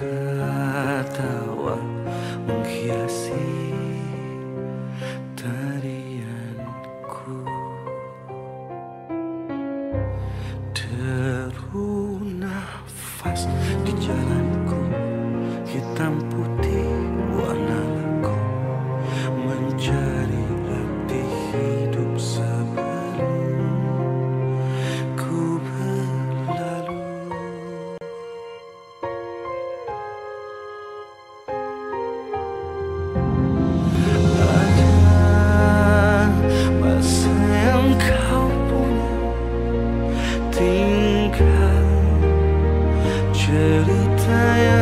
ketawa menghiasi tarianku. Deru nafas di jalanku hitam should have.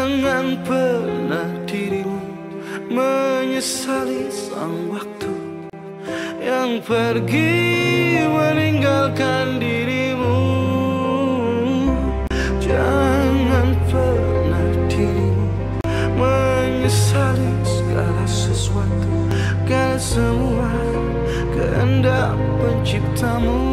Jangan pernah dirimu menyesali sang waktu yang pergi meninggalkan dirimu. Jangan pernah dirimu menyesali segala sesuatu, karena semua kehendak penciptamu.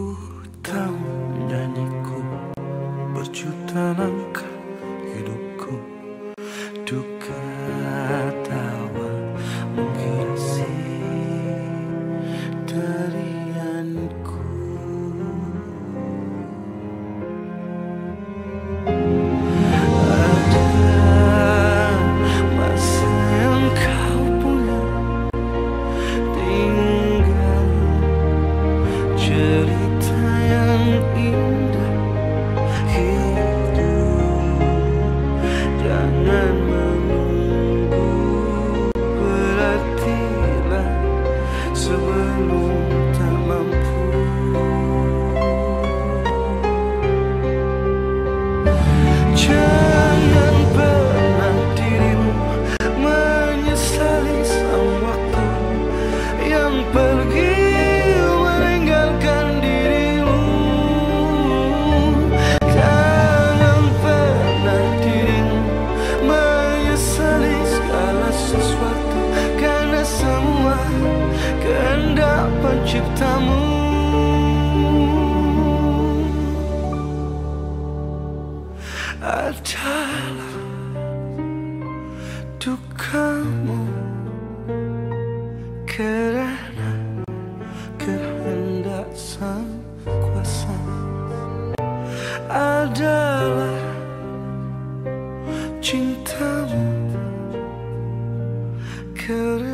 who adalah dukamu. Karena kehendak sang kuasa adalah cintamu. Kerana